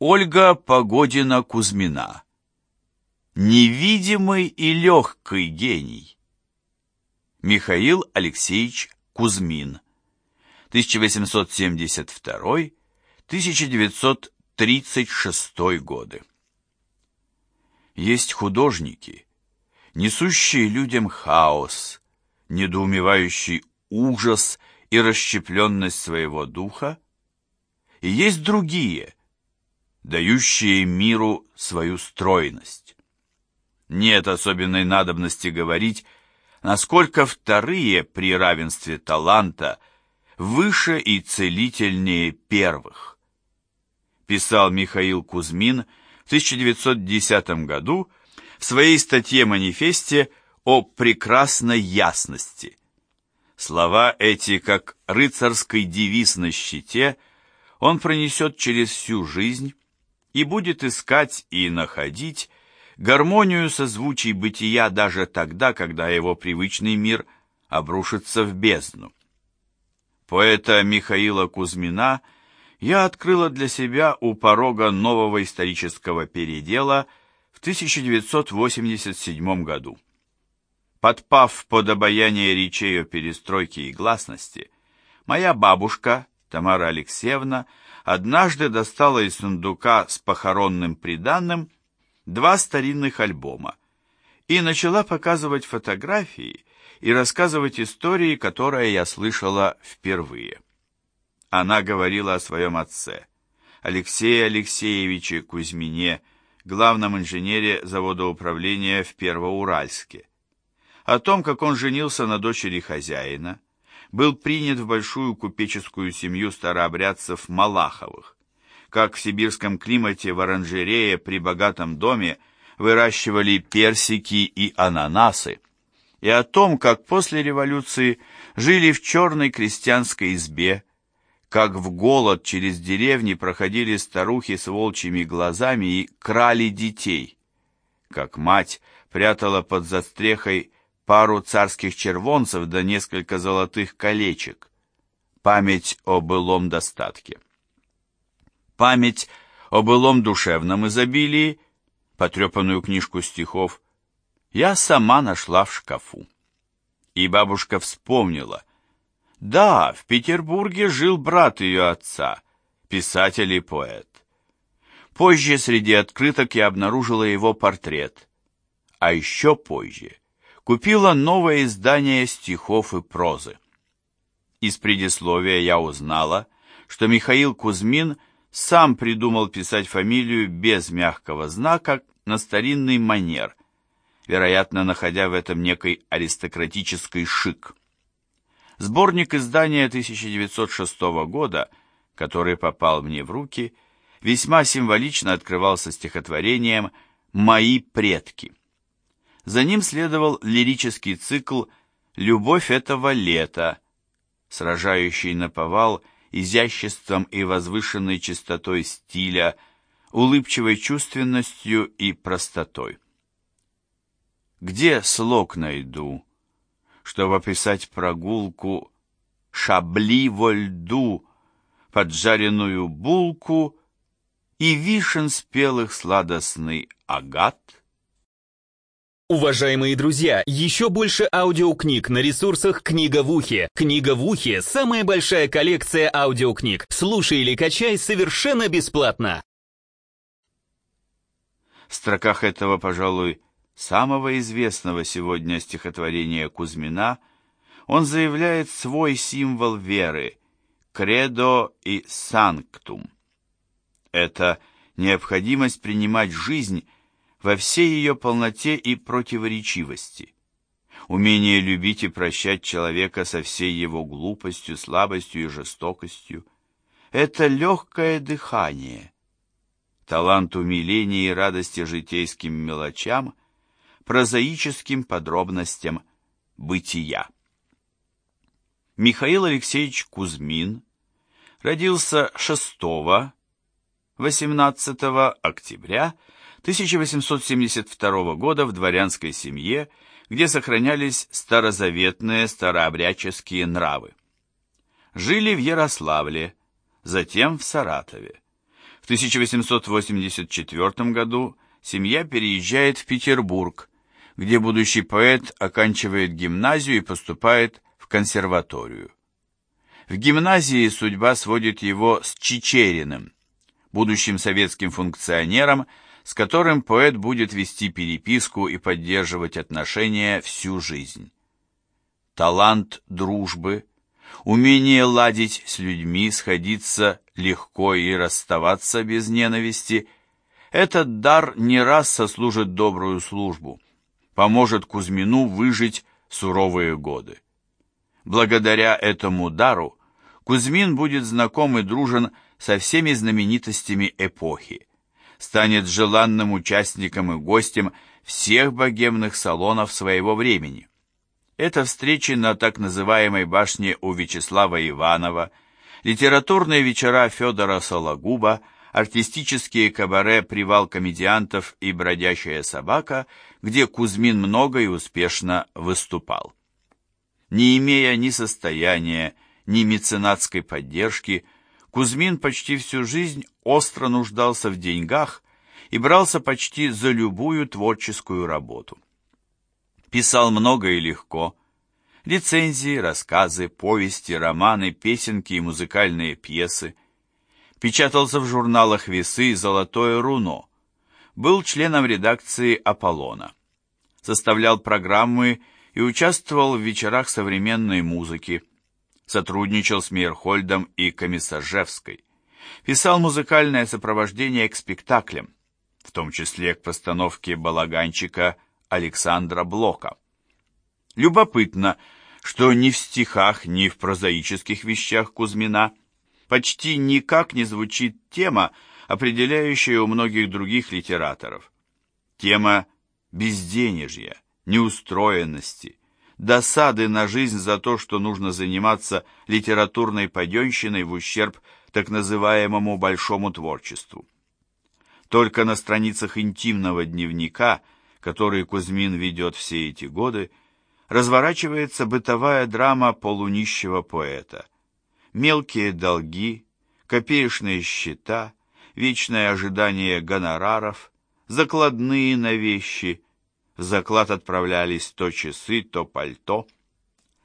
Ольга Погодина-Кузьмина. Невидимый и легкий гений. Михаил Алексеевич Кузьмин. 1872-1936 годы. Есть художники, несущие людям хаос, недоумевающий ужас и расщепленность своего духа, и есть другие, дающие миру свою стройность. Нет особенной надобности говорить, насколько вторые при равенстве таланта выше и целительнее первых. Писал Михаил Кузьмин в 1910 году в своей статье-манифесте о прекрасной ясности. Слова эти, как рыцарский девиз на щите, он пронесет через всю жизнь и будет искать и находить гармонию созвучий бытия даже тогда, когда его привычный мир обрушится в бездну. Поэта Михаила Кузьмина я открыла для себя у порога нового исторического передела в 1987 году. Подпав под обаяние речей о перестройке и гласности, моя бабушка, Тамара Алексеевна, однажды достала из сундука с похоронным приданным два старинных альбома и начала показывать фотографии и рассказывать истории, которые я слышала впервые. Она говорила о своем отце, Алексее Алексеевиче Кузьмине, главном инженере завода управления в Первоуральске, о том, как он женился на дочери хозяина, был принят в большую купеческую семью старообрядцев Малаховых, как в сибирском климате в оранжерее при богатом доме выращивали персики и ананасы, и о том, как после революции жили в черной крестьянской избе, как в голод через деревни проходили старухи с волчьими глазами и крали детей, как мать прятала под застрехой пару царских червонцев да несколько золотых колечек. Память о былом достатке. Память о былом душевном изобилии, потрепанную книжку стихов, я сама нашла в шкафу. И бабушка вспомнила. Да, в Петербурге жил брат ее отца, писатель и поэт. Позже среди открыток я обнаружила его портрет. А еще позже купила новое издание стихов и прозы. Из предисловия я узнала, что Михаил Кузьмин сам придумал писать фамилию без мягкого знака на старинный манер, вероятно, находя в этом некий аристократический шик. Сборник издания 1906 года, который попал мне в руки, весьма символично открывался стихотворением «Мои предки». За ним следовал лирический цикл «Любовь этого лета», сражающий наповал изяществом и возвышенной чистотой стиля, улыбчивой чувственностью и простотой. Где слог найду, чтобы описать прогулку шабли во льду, поджаренную булку и вишен спелых сладостный агат? Уважаемые друзья, еще больше аудиокниг на ресурсах «Книга в ухе». «Книга в ухе» — самая большая коллекция аудиокниг. Слушай или качай совершенно бесплатно. В строках этого, пожалуй, самого известного сегодня стихотворения Кузьмина он заявляет свой символ веры — «кредо» и «санктум». Это необходимость принимать жизнь во всей ее полноте и противоречивости. Умение любить и прощать человека со всей его глупостью, слабостью и жестокостью – это легкое дыхание, талант умиления и радости житейским мелочам, прозаическим подробностям бытия. Михаил Алексеевич Кузьмин родился 6-18 октября 1872 года в дворянской семье, где сохранялись старозаветные старообрядческие нравы. Жили в Ярославле, затем в Саратове. В 1884 году семья переезжает в Петербург, где будущий поэт оканчивает гимназию и поступает в консерваторию. В гимназии судьба сводит его с Чичериным, будущим советским функционером, с которым поэт будет вести переписку и поддерживать отношения всю жизнь. Талант дружбы, умение ладить с людьми, сходиться легко и расставаться без ненависти – этот дар не раз сослужит добрую службу, поможет Кузьмину выжить суровые годы. Благодаря этому дару Кузьмин будет знаком и дружен со всеми знаменитостями эпохи, станет желанным участником и гостем всех богемных салонов своего времени. Это встречи на так называемой башне у Вячеслава Иванова, литературные вечера Федора Сологуба, артистические кабаре «Привал комедиантов» и «Бродящая собака», где Кузьмин много и успешно выступал. Не имея ни состояния, ни меценатской поддержки, Кузьмин почти всю жизнь остро нуждался в деньгах и брался почти за любую творческую работу. Писал много и легко. Рецензии, рассказы, повести, романы, песенки и музыкальные пьесы. Печатался в журналах «Весы» и «Золотое руно». Был членом редакции «Аполлона». Составлял программы и участвовал в вечерах современной музыки, сотрудничал с Мейерхольдом и Комиссажевской, писал музыкальное сопровождение к спектаклям, в том числе к постановке балаганчика Александра Блока. Любопытно, что ни в стихах, ни в прозаических вещах Кузьмина почти никак не звучит тема, определяющая у многих других литераторов. Тема безденежья, неустроенности, досады на жизнь за то, что нужно заниматься литературной паденщиной в ущерб так называемому большому творчеству. Только на страницах интимного дневника, который Кузьмин ведет все эти годы, разворачивается бытовая драма полунищего поэта. Мелкие долги, копеечные счета, вечное ожидание гонораров, закладные на вещи, в заклад отправлялись то часы, то пальто.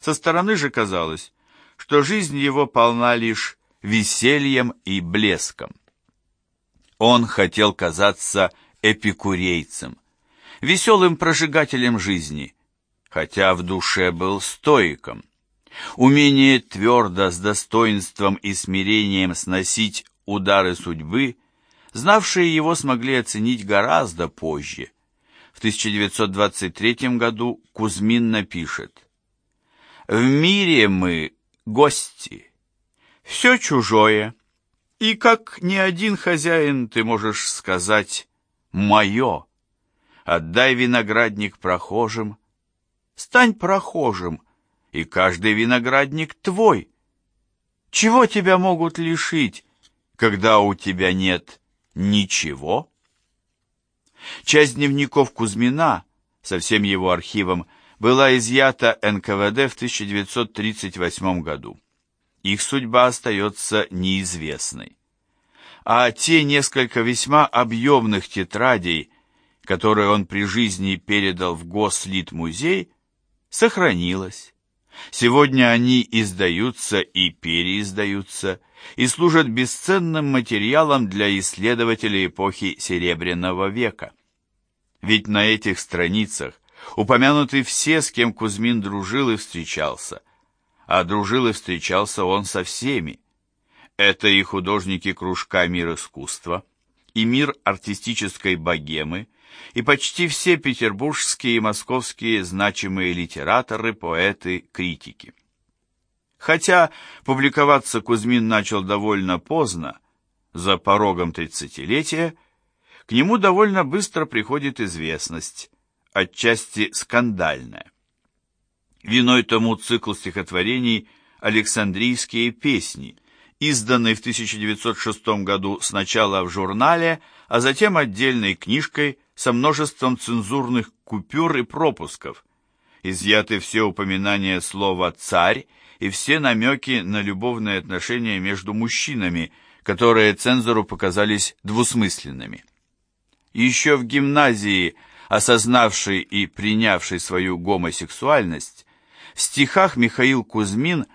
Со стороны же казалось, что жизнь его полна лишь весельем и блеском. Он хотел казаться эпикурейцем, веселым прожигателем жизни, хотя в душе был стоиком. Умение твердо, с достоинством и смирением сносить удары судьбы, знавшие его смогли оценить гораздо позже – в 1923 году Кузьмин напишет «В мире мы гости, все чужое, и как ни один хозяин ты можешь сказать «моё». Отдай виноградник прохожим, стань прохожим, и каждый виноградник твой. Чего тебя могут лишить, когда у тебя нет ничего? Часть дневников Кузьмина со всем его архивом была изъята НКВД в 1938 году. Их судьба остается неизвестной. А те несколько весьма объемных тетрадей, которые он при жизни передал в Гослитмузей, сохранилось. Сегодня они издаются и переиздаются, и служат бесценным материалом для исследователей эпохи Серебряного века. Ведь на этих страницах упомянуты все, с кем Кузьмин дружил и встречался. А дружил и встречался он со всеми. Это и художники кружка «Мир искусства», и мир артистической богемы, и почти все петербургские и московские значимые литераторы, поэты, критики. Хотя публиковаться Кузьмин начал довольно поздно, за порогом тридцатилетия, к нему довольно быстро приходит известность, отчасти скандальная. Виной тому цикл стихотворений «Александрийские песни», изданный в 1906 году сначала в журнале, а затем отдельной книжкой со множеством цензурных купюр и пропусков. Изъяты все упоминания слова «царь» и все намеки на любовные отношения между мужчинами, которые цензору показались двусмысленными. Еще в гимназии, осознавший и принявший свою гомосексуальность, в стихах Михаил Кузьмин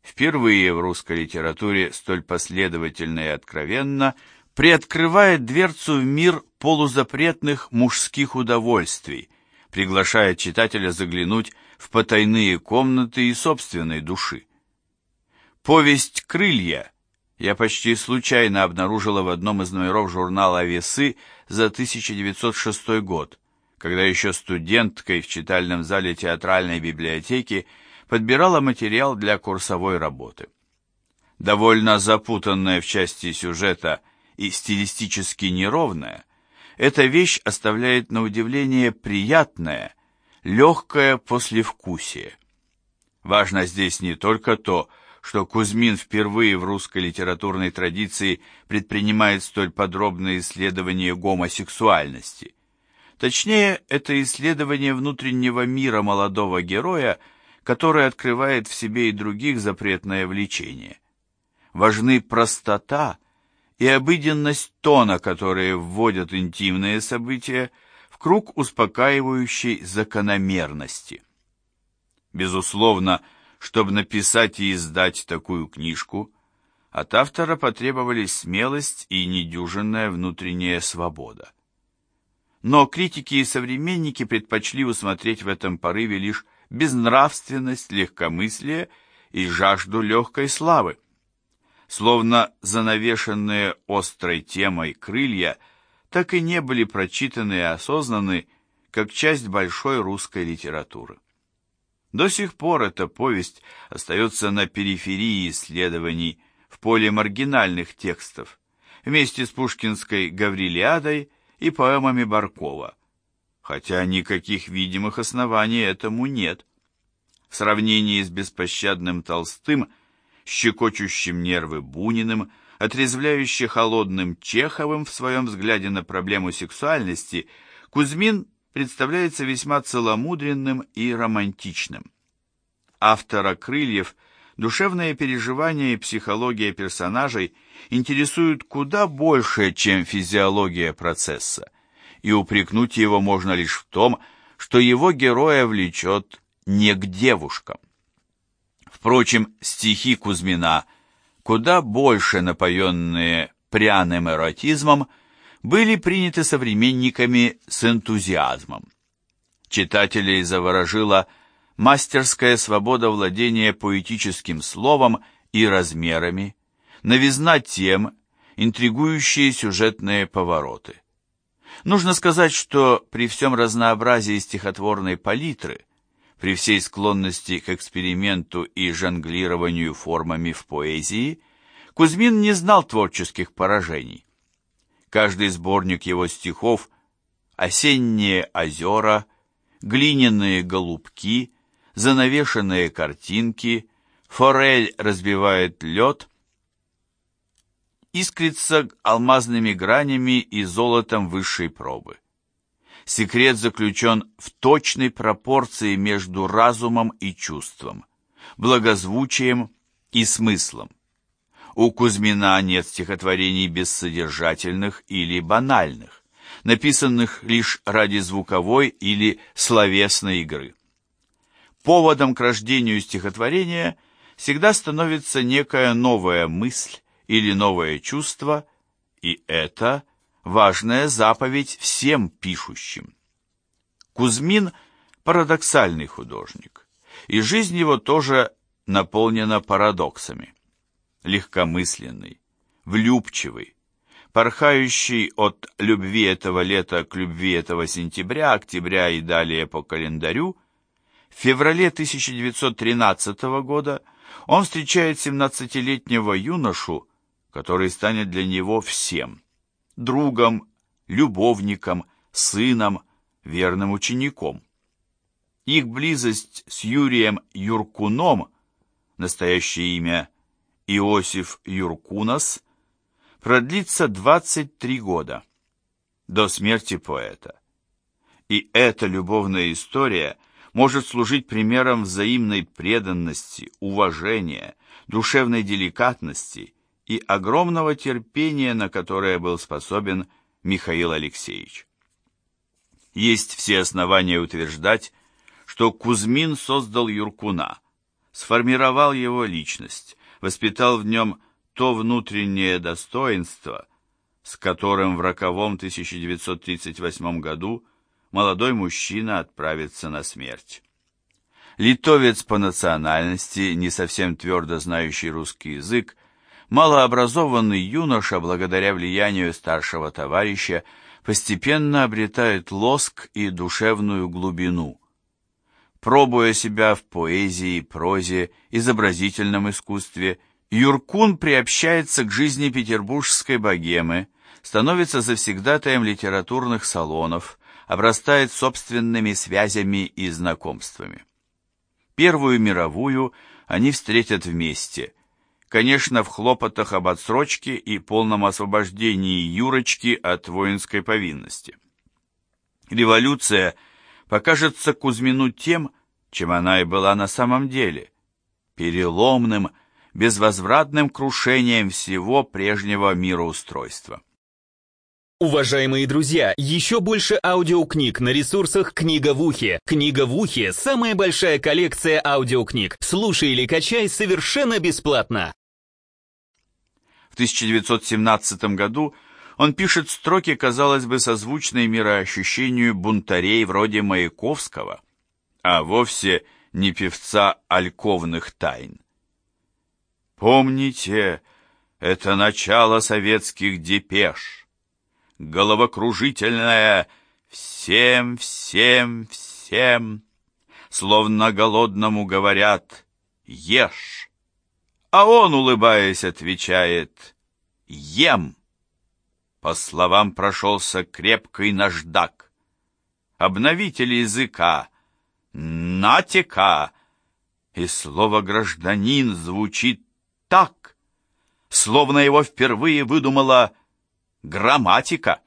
впервые в русской литературе столь последовательно и откровенно приоткрывает дверцу в мир полузапретных мужских удовольствий, приглашая читателя заглянуть в потайные комнаты и собственной души. Повесть «Крылья» я почти случайно обнаружила в одном из номеров журнала «Весы» за 1906 год, когда еще студенткой в читальном зале театральной библиотеки подбирала материал для курсовой работы. Довольно запутанная в части сюжета и стилистически неровная, эта вещь оставляет на удивление приятное, легкое послевкусие. Важно здесь не только то, что Кузьмин впервые в русской литературной традиции предпринимает столь подробное исследование гомосексуальности. Точнее, это исследование внутреннего мира молодого героя, который открывает в себе и других запретное влечение. Важны простота и обыденность тона, которые вводят интимные события в круг успокаивающей закономерности. Безусловно, чтобы написать и издать такую книжку, от автора потребовались смелость и недюжинная внутренняя свобода. Но критики и современники предпочли усмотреть в этом порыве лишь безнравственность, легкомыслие и жажду легкой славы. Словно занавешенные острой темой крылья так и не были прочитаны и осознаны как часть большой русской литературы. До сих пор эта повесть остается на периферии исследований в поле маргинальных текстов, вместе с пушкинской «Гаврилиадой» и поэмами Баркова, хотя никаких видимых оснований этому нет. В сравнении с беспощадным Толстым, щекочущим нервы Буниным, отрезвляюще холодным Чеховым в своем взгляде на проблему сексуальности, Кузьмин представляется весьма целомудренным и романтичным. Автора «Крыльев» душевные переживания и психология персонажей интересуют куда больше, чем физиология процесса, и упрекнуть его можно лишь в том, что его героя влечет не к девушкам. Впрочем, стихи Кузьмина, куда больше напоенные пряным эротизмом, были приняты современниками с энтузиазмом. Читателей заворожила мастерская свобода владения поэтическим словом и размерами, новизна тем, интригующие сюжетные повороты. Нужно сказать, что при всем разнообразии стихотворной палитры, при всей склонности к эксперименту и жонглированию формами в поэзии, Кузьмин не знал творческих поражений. Каждый сборник его стихов «Осенние озера», «Глиняные голубки», «Занавешенные картинки», «Форель разбивает лед» искрится алмазными гранями и золотом высшей пробы. Секрет заключен в точной пропорции между разумом и чувством, благозвучием и смыслом. У Кузьмина нет стихотворений бессодержательных или банальных, написанных лишь ради звуковой или словесной игры. Поводом к рождению стихотворения всегда становится некая новая мысль или новое чувство, и это важная заповедь всем пишущим. Кузьмин – парадоксальный художник, и жизнь его тоже наполнена парадоксами легкомысленный, влюбчивый, порхающий от любви этого лета к любви этого сентября, октября и далее по календарю, в феврале 1913 года он встречает 17-летнего юношу, который станет для него всем – другом, любовником, сыном, верным учеником. Их близость с Юрием Юркуном, настоящее имя Иосиф Юркунас продлится 23 года, до смерти поэта. И эта любовная история может служить примером взаимной преданности, уважения, душевной деликатности и огромного терпения, на которое был способен Михаил Алексеевич. Есть все основания утверждать, что Кузьмин создал Юркуна, сформировал его личность, воспитал в нем то внутреннее достоинство, с которым в роковом 1938 году молодой мужчина отправится на смерть. Литовец по национальности, не совсем твердо знающий русский язык, малообразованный юноша, благодаря влиянию старшего товарища, постепенно обретает лоск и душевную глубину. Пробуя себя в поэзии, прозе, изобразительном искусстве, Юркун приобщается к жизни петербургской богемы, становится завсегдатаем литературных салонов, обрастает собственными связями и знакомствами. Первую мировую они встретят вместе, конечно, в хлопотах об отсрочке и полном освобождении Юрочки от воинской повинности. Революция покажется Кузьмину тем, чем она и была на самом деле, переломным, безвозвратным крушением всего прежнего мироустройства. Уважаемые друзья, еще больше аудиокниг на ресурсах «Книга в ухе». «Книга в ухе» — самая большая коллекция аудиокниг. Слушай или качай совершенно бесплатно. 1917 году он пишет строки, казалось бы, созвучные мироощущению бунтарей вроде Маяковского, а вовсе не певца альковных тайн. Помните, это начало советских депеш, головокружительное «всем, всем, всем», словно голодному говорят «ешь». А он, улыбаясь, отвечает «Ем». По словам прошелся крепкий наждак. Обновитель языка, натека, и слово «гражданин» звучит так, словно его впервые выдумала грамматика.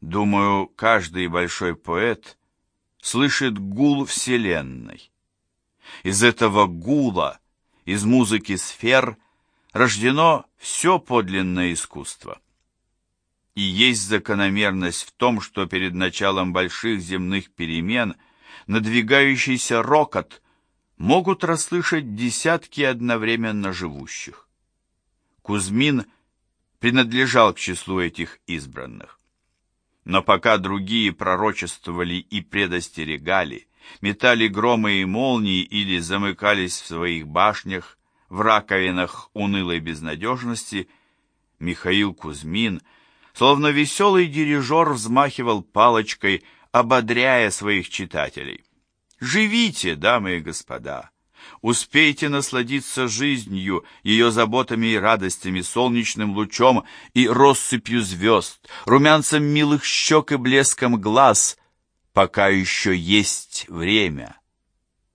Думаю, каждый большой поэт слышит гул Вселенной. Из этого гула из музыки сфер рождено все подлинное искусство. И есть закономерность в том, что перед началом больших земных перемен надвигающийся рокот могут расслышать десятки одновременно живущих. Кузьмин принадлежал к числу этих избранных. Но пока другие пророчествовали и предостерегали, метали громы и молнии или замыкались в своих башнях, в раковинах унылой безнадежности, Михаил Кузьмин, словно веселый дирижер, взмахивал палочкой, ободряя своих читателей. «Живите, дамы и господа! Успейте насладиться жизнью, ее заботами и радостями, солнечным лучом и россыпью звезд, румянцем милых щек и блеском глаз, пока еще есть время,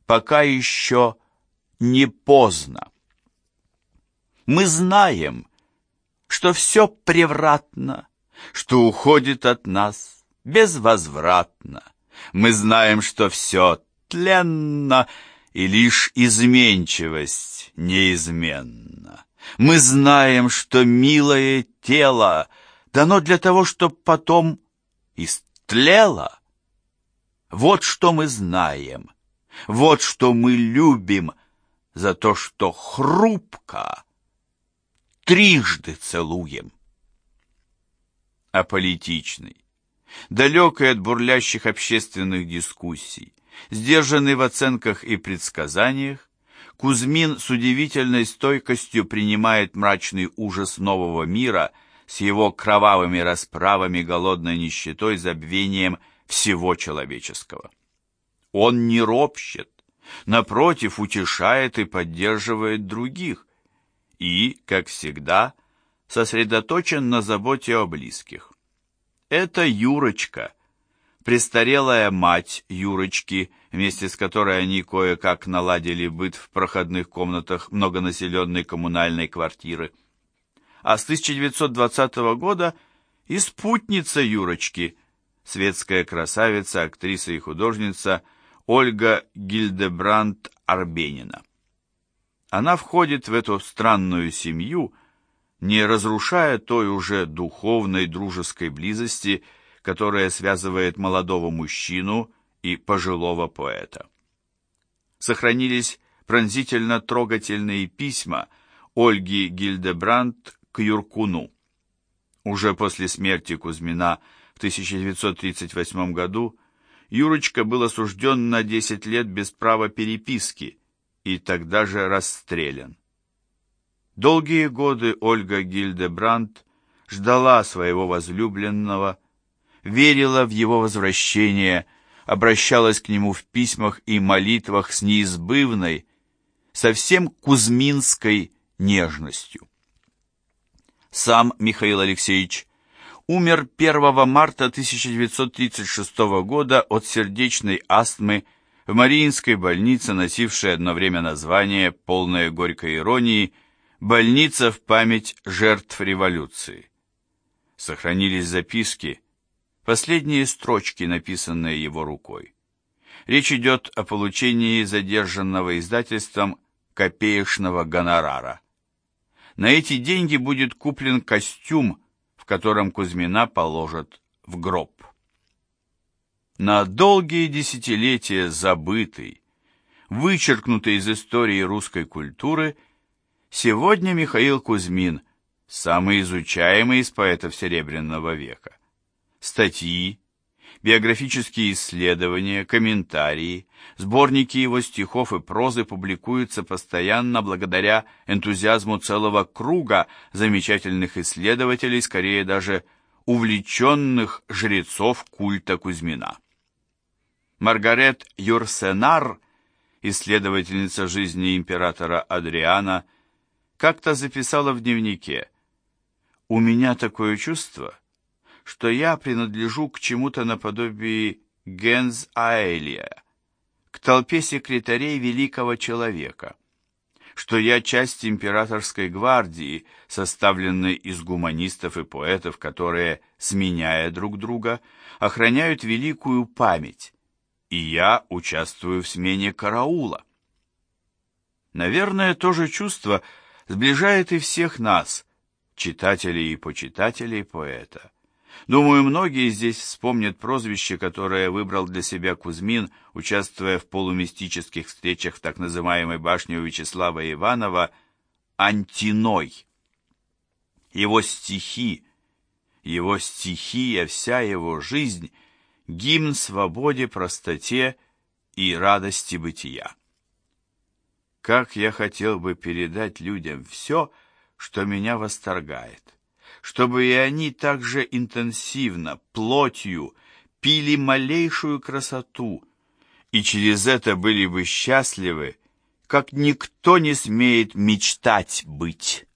пока еще не поздно. Мы знаем, что все превратно, что уходит от нас безвозвратно. Мы знаем, что все тленно, и лишь изменчивость неизменна. Мы знаем, что милое тело дано для того, чтобы потом истлело. Вот что мы знаем, вот что мы любим за то, что хрупко трижды целуем. Аполитичный, далекий от бурлящих общественных дискуссий, сдержанный в оценках и предсказаниях, Кузьмин с удивительной стойкостью принимает мрачный ужас нового мира с его кровавыми расправами, голодной нищетой, забвением всего человеческого. Он не ропщет, напротив, утешает и поддерживает других, и, как всегда, сосредоточен на заботе о близких. Это Юрочка, престарелая мать Юрочки, вместе с которой они кое-как наладили быт в проходных комнатах многонаселенной коммунальной квартиры. А с 1920 года и спутница Юрочки – светская красавица, актриса и художница Ольга Гильдебранд Арбенина. Она входит в эту странную семью, не разрушая той уже духовной дружеской близости, которая связывает молодого мужчину и пожилого поэта. Сохранились пронзительно трогательные письма Ольги Гильдебрандт к Юркуну. Уже после смерти Кузьмина в 1938 году Юрочка был осужден на 10 лет без права переписки и тогда же расстрелян. Долгие годы Ольга Гильдебрандт ждала своего возлюбленного, верила в его возвращение, обращалась к нему в письмах и молитвах с неизбывной, совсем кузьминской нежностью. Сам Михаил Алексеевич умер 1 марта 1936 года от сердечной астмы в Мариинской больнице, носившей одно время название, полное горькой иронии, «Больница в память жертв революции». Сохранились записки, последние строчки, написанные его рукой. Речь идет о получении задержанного издательством копеечного гонорара. На эти деньги будет куплен костюм, в котором Кузьмина положат в гроб. На долгие десятилетия забытый, вычеркнутый из истории русской культуры, сегодня Михаил Кузьмин, самый изучаемый из поэтов Серебряного века. Статьи, Биографические исследования, комментарии, сборники его стихов и прозы публикуются постоянно благодаря энтузиазму целого круга замечательных исследователей, скорее даже увлеченных жрецов культа Кузьмина. Маргарет Юрсенар, исследовательница жизни императора Адриана, как-то записала в дневнике. «У меня такое чувство, что я принадлежу к чему-то наподобие Генз Аэлия, к толпе секретарей великого человека, что я часть императорской гвардии, составленной из гуманистов и поэтов, которые, сменяя друг друга, охраняют великую память, и я участвую в смене караула. Наверное, то же чувство сближает и всех нас, читателей и почитателей поэта. Думаю, многие здесь вспомнят прозвище, которое выбрал для себя Кузьмин, участвуя в полумистических встречах в так называемой башне у Вячеслава Иванова «Антиной». Его стихи, его стихия, вся его жизнь — гимн свободе, простоте и радости бытия. Как я хотел бы передать людям все, что меня восторгает чтобы и они также интенсивно, плотью, пили малейшую красоту, и через это были бы счастливы, как никто не смеет мечтать быть».